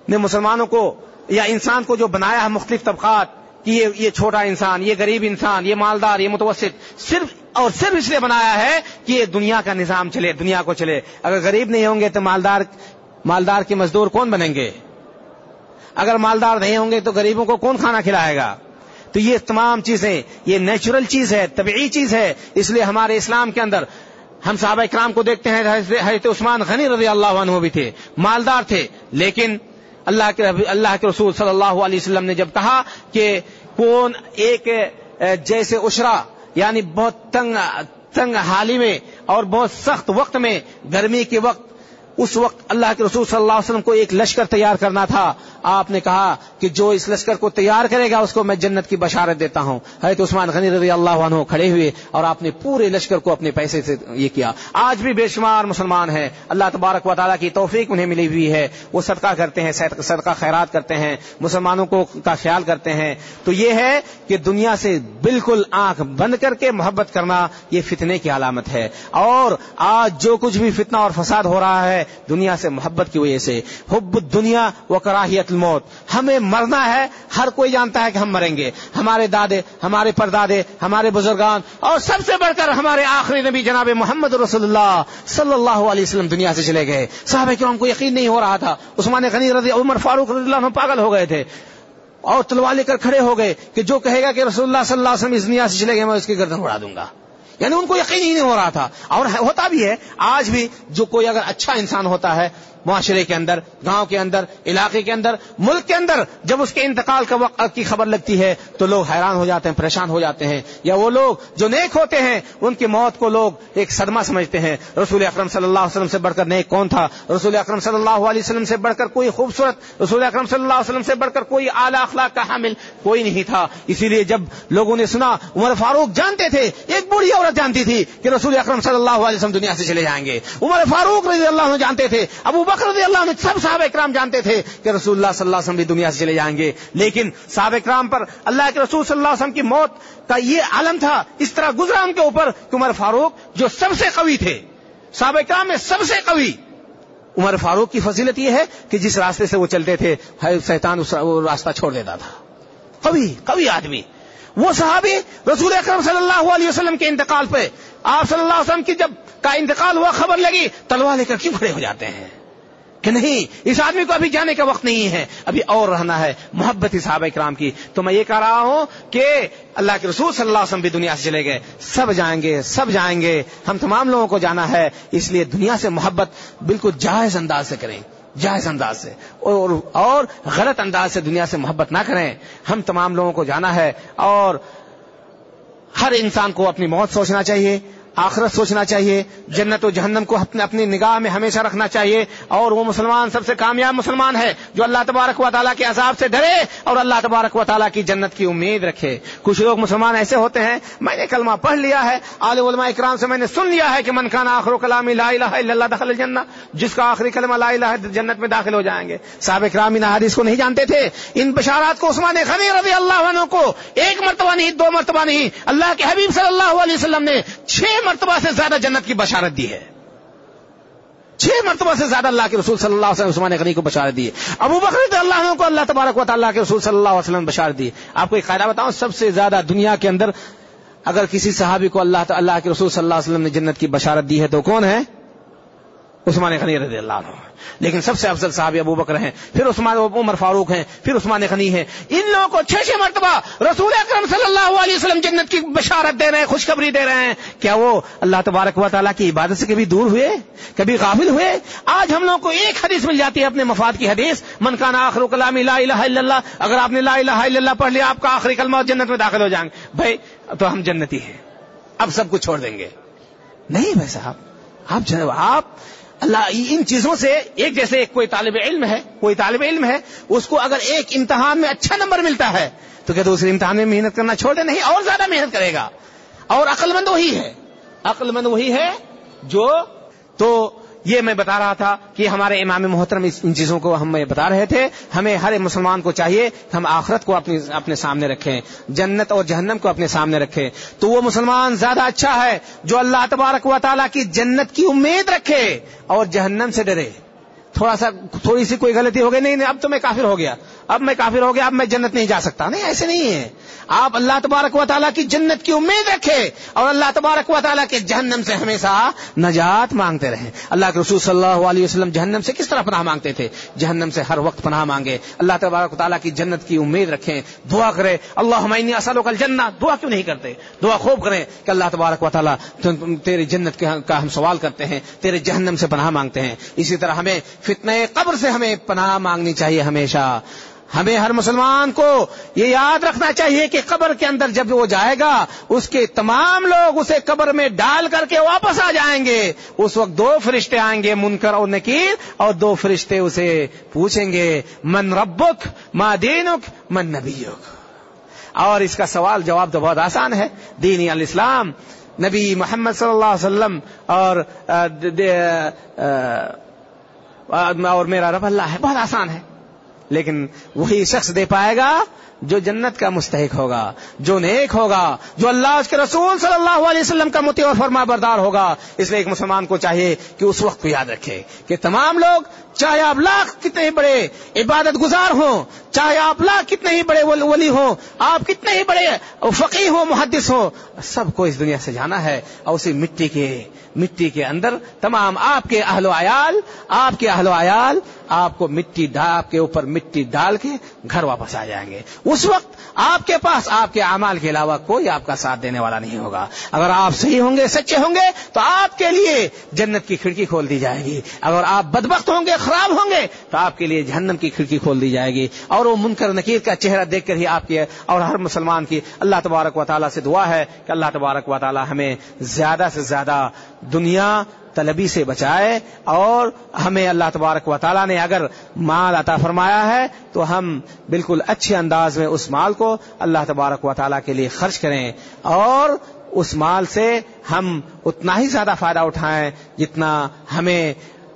نے مسلمانوں کو یا انسان کو جو بنایا ہے مختلف طبقات، کہ یہ یہ چھوٹا انسان، یہ غریب انسان، یہ مالدار، یہ متوسط، صرف اور صرف اس لیے بنایا ہے کہ یہ دنیا کا نظام چلے، دنیا کو چلے۔ اگر غریب نہیں ہوں گے تو مالدار مالدار کے مزدور کون بنیں گے؟ اگر مالدار نہیں ہوں گے تو غریبوں کو کون کھانا کھلائے گا؟ تو یہ تمام چیزیں، یہ نیچرل چیز ہے، طبعی چیز ہے۔ اس لیے ہمارے اسلام کے اندر ہم صحابہ اکرام کو دیکھتے ہیں، حضرت عثمان غنی رضی اللہ عنہ بھی تھے، مالدار تھے، لیکن اللہ کے اللہ کے رسول صلی اللہ علیہ وسلم نے جب کہا کہ کون ایک جیسے اشرا یعنی بہت تنگ تنگ حالی میں اور بہت سخت وقت میں، گرمی کے وقت، اس وقت اللہ کے رسول صلی اللہ علیہ وسلم کو ایک لشکر تیار کرنا تھا۔ آپ نے کہا کہ جو اس لشکر کو تیار کرے گا، اس کو میں جنت کی بشارت دیتا ہوں۔ حضرت عثمان غنی رضی اللہ عنہ کھڑے ہوئے اور آپ نے پورے لشکر کو اپنے پیسے سے یہ کیا۔ آج بھی بے شمار مسلمان ہیں۔ اللہ تبارک و تعالیٰ کی توفیق انہیں ملی ہوئی ہے۔ وہ صدقہ کرتے ہیں صدقہ خیرات کرتے ہیں، مسلمانوں کو کا خیال کرتے ہیں۔ تو یہ ہے کہ دنیا سے بالکل آنکھ بند کر کے محبت کرنا یہ فتنے کی علامت ہے۔ اور آج جو کچھ بھی فتنہ اور فساد ہو رہا ہے، دنیا سے محبت کی وجہ سے۔ حب دنیا و کراہیت الموت ہمیں مرنا ہے، ہر کوئی جانتا ہے کہ ہم مریں گے۔ ہمارے دادے، ہمارے پردادے، ہمارے بزرگان اور سب سے بڑھ کر ہمارے آخری نبی جناب محمد رسول اللہ صلی اللہ علیہ وسلم دنیا سے چلے گئے۔ صاحب کہ کو یقین نہیں ہو رہا تھا۔ عثمان غنی رضی عمر فاروق رضی اللہ عنہ پاگل ہو گئے تھے۔ اور تلوار لے کر کھڑے ہو گئے کہ جو کہے گا کہ رسول اللہ صلی اللہ علیہ وسلم اس دنیا سے چلے گئے، میں اس کی گردن اڑا دوں گا۔ یعنی ان کو یقین ہی نہیں ہو رہا تھا۔ اور ہوتا بھی ہے۔ آج بھی جو کوئی اگر اچھا انسان ہوتا ہے، معاشرے کے اندر، گاؤں کے اندر، علاقے کے اندر، ملک کے اندر جب اس کے انتقال کا وقت کی خبر لگتی ہے، تو لوگ حیران ہو جاتے ہیں، پریشان ہو جاتے ہیں۔ یا وہ لوگ جو نیک ہوتے ہیں، ان کی موت کو لوگ ایک صدمہ سمجھتے ہیں۔ رسول اکرم صلی اللہ علیہ وسلم سے بڑھ کر نیک کون تھا؟ رسول اکرم صلی اللہ علیہ وسلم سے بڑھ کر کوئی خوبصورت رسول اکرم صلی اللہ علیہ وسلم سے بڑھ کر کوئی اعلی اخلاق کا حامل کوئی نہیں تھا۔ اسی لیے جب لوگوں نے سنا، عمر فاروق جانتے تھے، ایک بڑی عورت جانتی تھی کہ رسول اکرم صلی اللہ علیہ وسلم دنیا سے چلے جائیں گے۔ عمر فاروق رضی اللہ عنہ جانتے تھے، ابو بکر رضی اللہ عنہ، سب صحابہ اکرام جانتے تھے کہ رسول اللہ صلی اللہ علیہ وسلم بھی دنیا سے چلے جائیں گے۔ لیکن صحابہ اکرام پر اللہ کے رسول صلی اللہ علیہ وسلم کی موت کا یہ عالم تھا، اس طرح گزرا ان کے اوپر کہ عمر فاروق جو سب سے قوی تھے۔ صحابہ اکرام میں سب سے قوی۔ عمر فاروق کی فضیلت یہ ہے کہ جس راستے سے وہ چلتے تھے شیطان اس راستہ چھوڑ دیتا تھا۔ قوی قوی آدمی۔ وہ صحابی رسول اکرم صلی اللہ علیہ وسلم کے انتقال پہ، آپ صلی اللہ علیہ وسلم کی جب کا انتقال ہوا، خبر لگی، تلوار لے کر کیوں کھڑے ہو جاتے ہیں؟ کہ نہیں، اس آدمی کو ابھی جانے کا وقت نہیں ہے، ابھی اور رہنا ہے محبت صحابہ اکرام کی۔ تو میں یہ کہہ رہا ہوں کہ اللہ کے رسول صلی اللہ علیہ وسلم بھی دنیا سے چلے گئے۔ سب جائیں گے، سب جائیں گے۔ ہم تمام لوگوں کو جانا ہے، اس لیے دنیا سے محبت بالکل جائز انداز سے کریں۔ جائز انداز سے۔ اور اور غلط انداز سے دنیا سے محبت نہ کریں۔ ہم تمام لوگوں کو جانا ہے اور ہر انسان کو اپنی موت سوچنا چاہیے۔ آخرت سوچنا چاہیے، جنت و جہنم کو اپنے اپنی نگاہ میں ہمیشہ رکھنا چاہیے، اور وہ مسلمان سب سے کامیاب مسلمان ہے جو اللہ تبارک و تعالیٰ کے عذاب سے ڈرے اور اللہ تبارک و تعالیٰ کی جنت کی امید رکھے۔ کچھ لوگ مسلمان ایسے ہوتے ہیں، میں نے کلمہ پڑھ لیا ہے عالم علماء اکرام سے میں نے سن لیا ہے کہ من خان آخر و کلام لا الہ الا اللہ دخل الجنہ، جس کا آخری کلمہ لا الہ جنت میں داخل ہو جائیں گے۔ صاحب اکرام ان حدیث کو نہیں جانتے تھے۔ ان بشارات کو عثمان غنی رضی اللہ عنہ کو ایک مرتبہ نہیں، دو مرتبہ نہیں، اللہ کے حبیب صلی اللہ علیہ وسلم نے چھ مرتبہ سے زیادہ جنت کی بشارت دی ہے۔ چھ مرتبہ سے زیادہ اللہ کے رسول صلی اللہ علیہ وسلم عثمان غنی کو بشارت دی ہے۔ ابو بکر اللہ کو اللہ تبارک و تعالیٰ کے رسول صلی اللہ علیہ وسلم بشارت دی آپ کو ایک قاعدہ بتاؤں، سب سے زیادہ دنیا کے اندر اگر کسی صحابی کو اللہ اللہ کے رسول صلی اللہ علیہ وسلم نے جنت کی بشارت دی ہے تو کون ہے؟ عثمان غنی رضی اللہ عنہ۔ لیکن سب سے افضل صاحب ابو بکر ہیں، پھر عثمان عمر فاروق ہیں، پھر عثمان غنی ہیں۔ ان لوگوں کو چھ چھ مرتبہ رسول اکرم صلی اللہ علیہ وسلم جنت کی بشارت دے رہے ہیں، خوشخبری دے رہے ہیں۔ کیا وہ اللہ تبارک و تعالیٰ کی عبادت سے کبھی دور ہوئے؟ کبھی غافل ہوئے؟ آج ہم لوگوں کو ایک حدیث مل جاتی ہے اپنے مفاد کی حدیث، من کا آخر کلام لا الہ الا اللہ، اگر آپ نے لا الہ الا اللہ پڑھ لیا، آپ کا آخری کلمہ جنت میں داخل ہو جائیں گے۔ بھائی، تو ہم جنتی ہیں۔ اب سب کچھ چھوڑ دیں گے۔ نہیں بھائی صاحب، آپ آپ اللہ، ان چیزوں سے ایک جیسے ایک کوئی طالب علم ہے، کوئی طالب علم ہے، اس کو اگر ایک امتحان میں اچھا نمبر ملتا ہے، تو کیا دوسرے امتحان میں محنت کرنا چھوڑ دے، نہیں، اور زیادہ محنت کرے گا۔ اور عقل مند وہی ہے۔ عقل مند وہی ہے جو، تو یہ میں بتا رہا تھا کہ ہمارے امام محترم ان چیزوں کو ہم بتا رہے تھے، ہمیں ہر مسلمان کو چاہیے کہ ہم آخرت کو اپنی اپنے سامنے رکھیں، جنت اور جہنم کو اپنے سامنے رکھیں۔ تو وہ مسلمان زیادہ اچھا ہے جو اللہ تبارک و تعالیٰ کی جنت کی امید رکھے اور جہنم سے ڈرے۔ تھوڑا سا تھوڑی سی کوئی غلطی ہو گئی نہیں، اب تو میں کافر ہو گیا۔ اب میں کافر ہو گیا، اب میں جنت نہیں جا سکتا۔ نہیں، ایسے نہیں ہے۔ آپ اللہ تبارک و تعالیٰ کی جنت کی امید رکھے اور اللہ تبارک و تعالیٰ کے جہنم سے ہمیشہ نجات مانگتے رہے اللہ کے رسول صلی اللہ علیہ وسلم جہنم سے کس طرح پناہ مانگتے تھے؟ جہنم سے ہر وقت پناہ مانگے۔ اللہ تبارک و تعالیٰ کی جنت کی امید رکھیں، دعا کرے اللہ ہمیں اصل و کل جنت دعا کیوں نہیں کرتے؟ دعا خوب کریں کہ اللہ تبارک و تعالیٰ تیری جنت کا ہم سوال کرتے ہیں، تیرے جہنم سے پناہ مانگتے ہیں۔ اسی طرح ہمیں فتنہ قبر سے ہمیں پناہ مانگنی چاہیے ہمیشہ۔ ہمیں ہر مسلمان کو یہ یاد رکھنا چاہیے کہ قبر کے اندر جب وہ جائے گا، اس کے تمام لوگ اسے قبر میں ڈال کر کے واپس آ جائیں گے۔ اس وقت دو فرشتے آئیں گے، منکر اور نکیر، اور دو فرشتے اسے پوچھیں گے، من ربک، ما دینک، من نبیک۔ اور اس کا سوال جواب تو بہت آسان ہے دینی الاسلام، نبی محمد صلی اللہ علیہ وسلم اور اور میرا رب اللہ ہے، بہت آسان ہے۔ لیکن وہی شخص دے پائے گا جو جنت کا مستحق ہوگا، جو نیک ہوگا، جو اللہ اس کے رسول صلی اللہ علیہ وسلم کا متی اور فرما بردار ہوگا۔ اس لیے ایک مسلمان کو چاہیے کہ اس وقت کو یاد رکھے کہ تمام لوگ، چاہے آپ لاکھ کتنے ہی بڑے عبادت گزار ہوں، چاہے آپ لاکھ کتنے ہی بڑے ولی ہوں، آپ کتنے ہی بڑے فقی ہو محدث ہو سب کو اس دنیا سے جانا ہے اور اسی مٹی کے مٹی کے اندر تمام آپ کے اہل و عیال، آپ کے اہل و عیال آپ کو مٹی آپ کے اوپر مٹی ڈال کے گھر واپس آ جائیں گے۔ اس وقت آپ کے پاس آپ کے اعمال کے علاوہ کوئی آپ کا ساتھ دینے والا نہیں ہوگا۔ اگر آپ صحیح ہوں گے، سچے ہوں گے، تو آپ کے لیے جنت کی کھڑکی کھول دی جائے گی۔ اگر آپ بدبخت ہوں گے، خراب ہوں گے، تو آپ کے لیے جہنم کی کھڑکی کھول دی جائے گی۔ اور وہ منکر نکیر کا چہرہ دیکھ کر ہی آپ کے اور ہر مسلمان کی اللہ تبارک و تعالیٰ سے دعا ہے کہ اللہ تبارک و تعالیٰ ہمیں زیادہ سے زیادہ دنیا طلبی سے بچائے اور ہمیں اللہ تبارک و تعالیٰ نے اگر مال عطا فرمایا ہے تو ہم بالکل اچھے انداز میں اس مال کو اللہ تبارک و تعالیٰ کے لیے خرچ کریں اور اس مال سے ہم اتنا ہی زیادہ فائدہ اٹھائیں جتنا ہمیں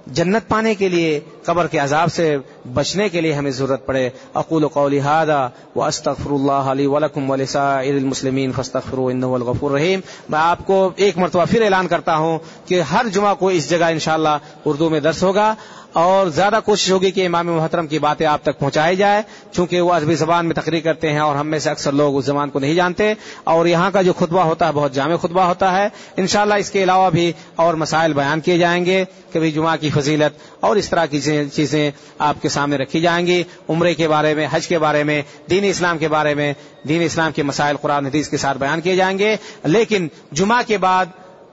جنت پانے کے لیے قبر کے عذاب سے بچنے کے لیے ہمیں ضرورت پڑے۔ اقول قولی هذا واستغفر الله لي ولكم ولسائر المسلمين فاستغفروا انه هو الغفور الرحیم۔ میں آپ کو ایک مرتبہ پھر اعلان کرتا ہوں کہ ہر جمعہ کو اس جگہ انشاءاللہ اردو میں درس ہوگا اور زیادہ کوشش ہوگی کہ امام محترم کی باتیں آپ تک پہنچائی جائے، چونکہ وہ عربی زبان میں تقریر کرتے ہیں اور ہم میں سے اکثر لوگ اس زبان کو نہیں جانتے۔ اور یہاں کا جو خطبہ ہوتا ہے بہت جامع خطبہ ہوتا ہے۔ انشاءاللہ اس کے علاوہ بھی اور مسائل بیان کیے جائیں گے کبھی جمعہ کی فضیلت اور اس طرح کی چیزیں چیزیں آپ کے سامنے رکھی جائیں گی۔ عمرے کے بارے میں، حج کے بارے میں، دین اسلام کے بارے میں، دین اسلام کے مسائل قرآن حدیث کے ساتھ بیان کیے جائیں گے۔ لیکن جمعہ کے بعد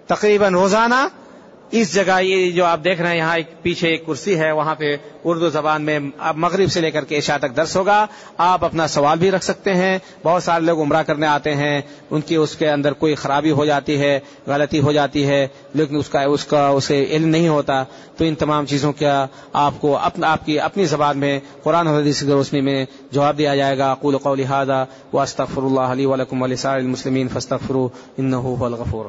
تقریباً روزانہ اس جگہ یہ جو آپ دیکھ رہے ہیں، یہاں ایک پیچھے ایک کرسی ہے، وہاں پہ اردو زبان میں اب مغرب سے لے کر کے عشاء تک درس ہوگا۔ آپ اپنا سوال بھی رکھ سکتے ہیں۔ بہت سارے لوگ عمرہ کرنے آتے ہیں۔ ان کی اس کے اندر کوئی خرابی ہو جاتی ہے، غلطی ہو جاتی ہے، لیکن اس کا اس کا، اسے علم نہیں ہوتا۔ تو ان تمام چیزوں کا آپ کو اپنا، آپ کی اپنی زبان میں قرآن حدیث کی روشنی میں جواب دیا جائے گا۔ قول قول لہٰذا و استفر اللہ علیہ ولکم علیہ المسلمین فستفر ان الغفور